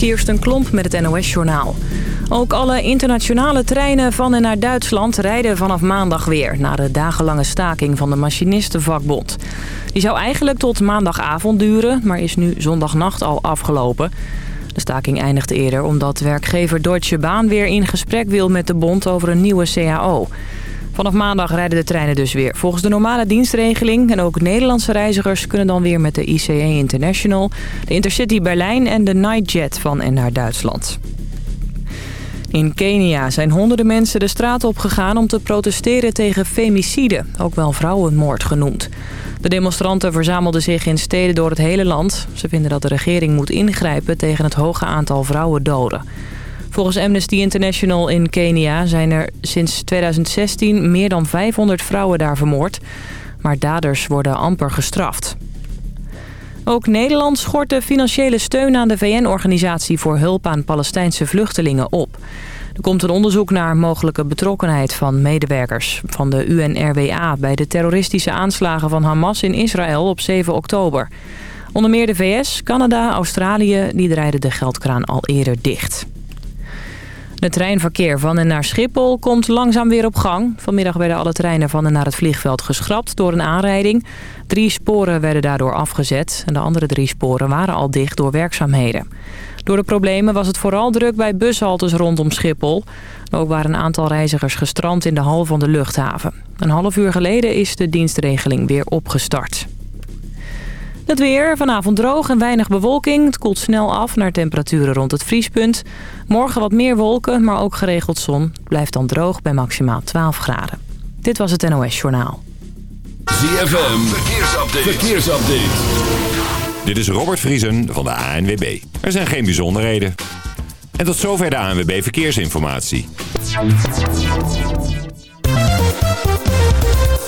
Kirsten Klomp met het NOS-journaal. Ook alle internationale treinen van en naar Duitsland rijden vanaf maandag weer... na de dagenlange staking van de machinistenvakbond. Die zou eigenlijk tot maandagavond duren, maar is nu zondagnacht al afgelopen. De staking eindigt eerder omdat werkgever Deutsche Bahn weer in gesprek wil met de bond over een nieuwe CAO... Vanaf maandag rijden de treinen dus weer volgens de normale dienstregeling. En ook Nederlandse reizigers kunnen dan weer met de ICE International, de Intercity Berlijn en de Nightjet van en naar Duitsland. In Kenia zijn honderden mensen de straat opgegaan om te protesteren tegen femicide, ook wel vrouwenmoord genoemd. De demonstranten verzamelden zich in steden door het hele land. Ze vinden dat de regering moet ingrijpen tegen het hoge aantal vrouwendoden. Volgens Amnesty International in Kenia zijn er sinds 2016 meer dan 500 vrouwen daar vermoord. Maar daders worden amper gestraft. Ook Nederland schort de financiële steun aan de VN-organisatie voor hulp aan Palestijnse vluchtelingen op. Er komt een onderzoek naar mogelijke betrokkenheid van medewerkers van de UNRWA... bij de terroristische aanslagen van Hamas in Israël op 7 oktober. Onder meer de VS, Canada, Australië, die draaiden de geldkraan al eerder dicht. Het treinverkeer van en naar Schiphol komt langzaam weer op gang. Vanmiddag werden alle treinen van en naar het vliegveld geschrapt door een aanrijding. Drie sporen werden daardoor afgezet. En de andere drie sporen waren al dicht door werkzaamheden. Door de problemen was het vooral druk bij bushaltes rondom Schiphol. Ook waren een aantal reizigers gestrand in de hal van de luchthaven. Een half uur geleden is de dienstregeling weer opgestart. Het weer, vanavond droog en weinig bewolking. Het koelt snel af naar temperaturen rond het vriespunt. Morgen wat meer wolken, maar ook geregeld zon. Het blijft dan droog bij maximaal 12 graden. Dit was het NOS Journaal. ZFM, verkeersupdate. verkeersupdate. Dit is Robert Vriesen van de ANWB. Er zijn geen bijzonderheden. En tot zover de ANWB Verkeersinformatie.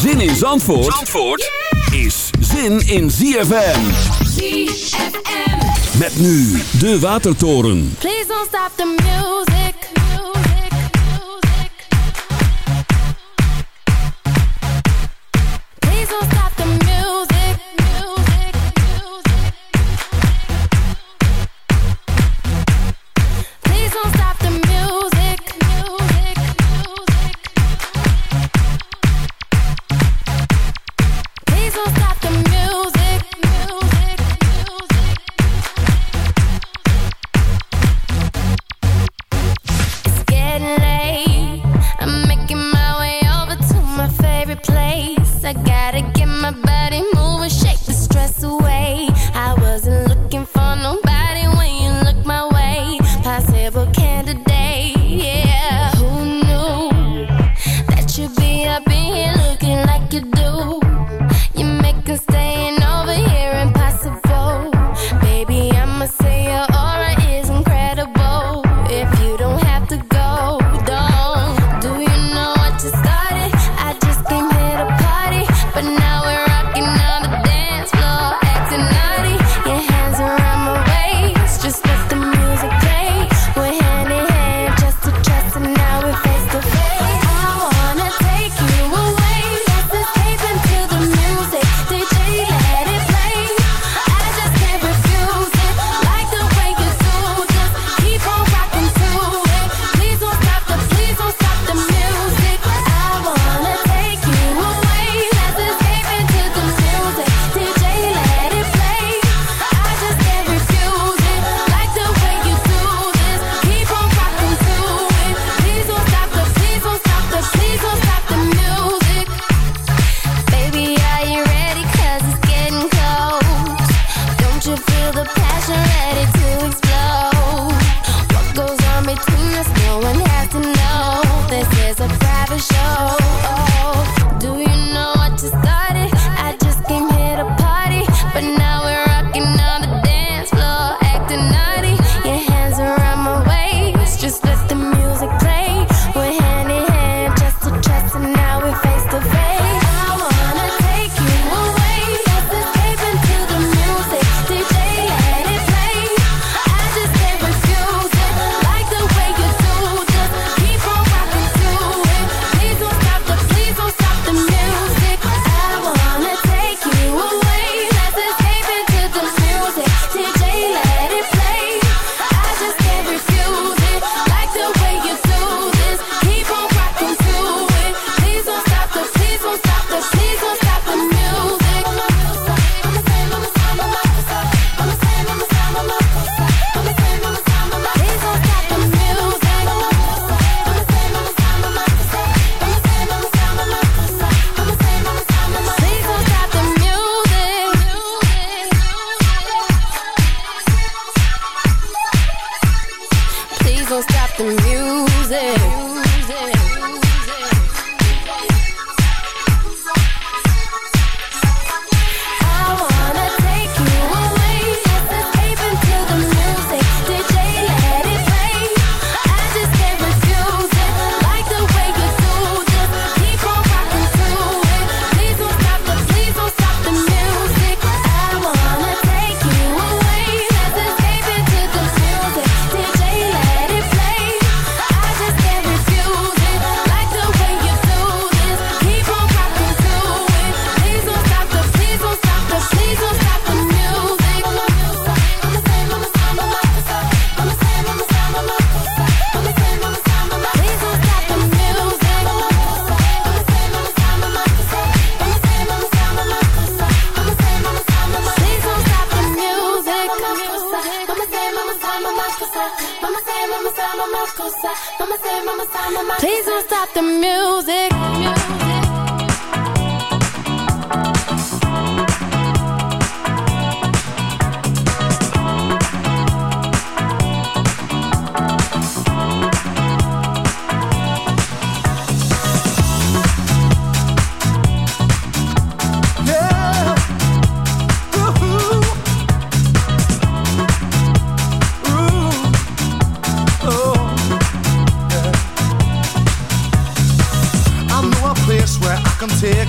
Zin in Zandvoort, Zandvoort is zin in ZFM. ZFM. Met nu de Watertoren. Please don't stop the music. music, see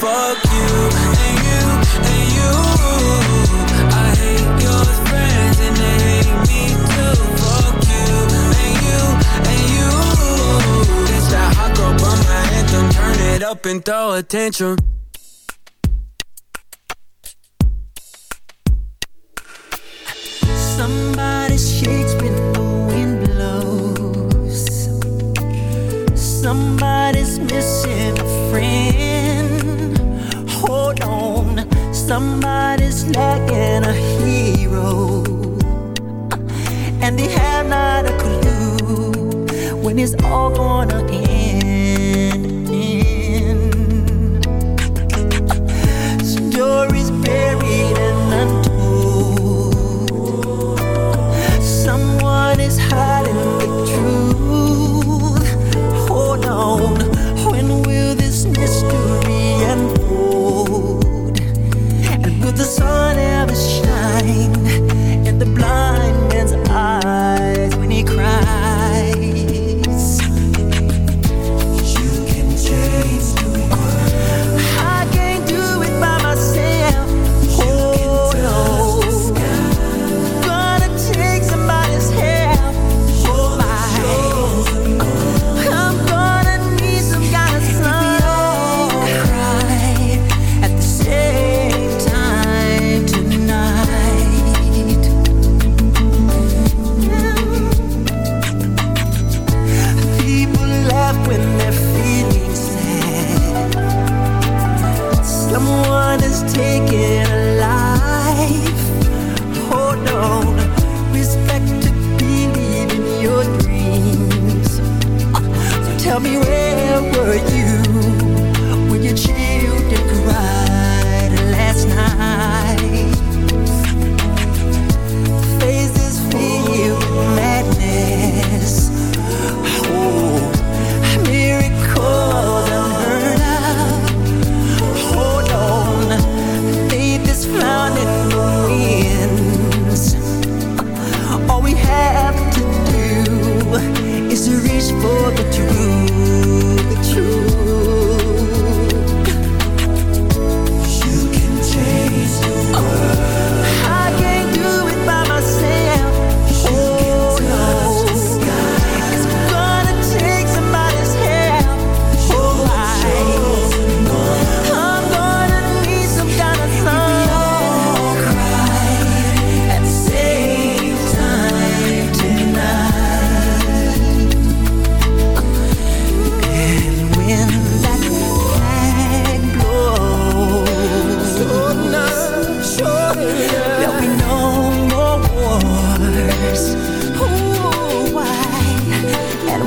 Fuck you, and you, and you. I hate your friends, and they hate me too. Fuck you, and you, and you. This that hot girl bummer anthem. Turn it up and throw attention. Somebody shakes when the wind blows. Somebody's missing a friend. Somebody's lacking a hero. And they have not a clue when it's all gonna end. Stories buried and untold. Someone is hiding the truth. Hold on, when will this mystery the sun ever shine in the blind man's eyes when he cries?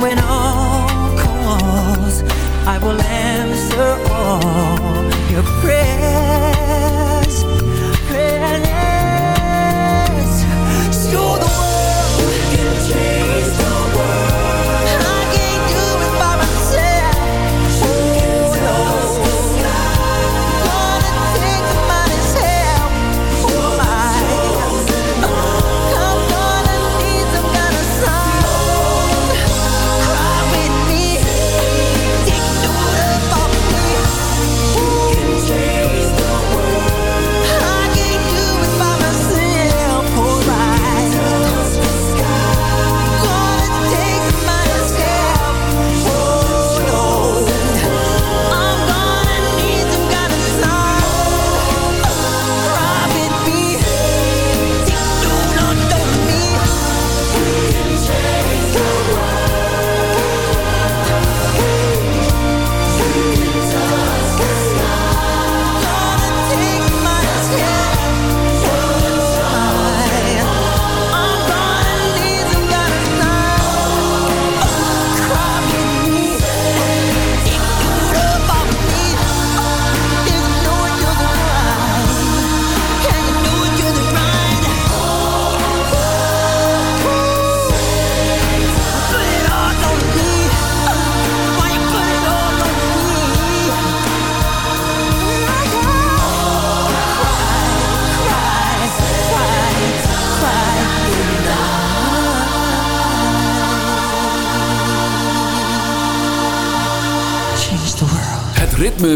when all calls I will answer all.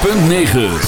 106.9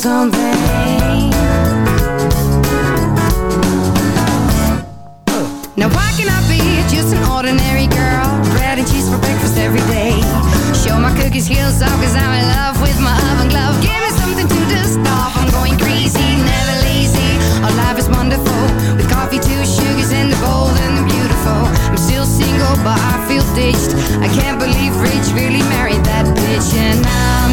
Something. Now why can I be just an ordinary girl? Bread and cheese for breakfast every day. Show my cookie skills off cause I'm in love with my oven glove. Give me something to dust off. I'm going crazy, never lazy. Our life is wonderful. With coffee, two sugars, and the bold and the beautiful. I'm still single, but I feel ditched. I can't believe Ridge really married that bitch. And I'm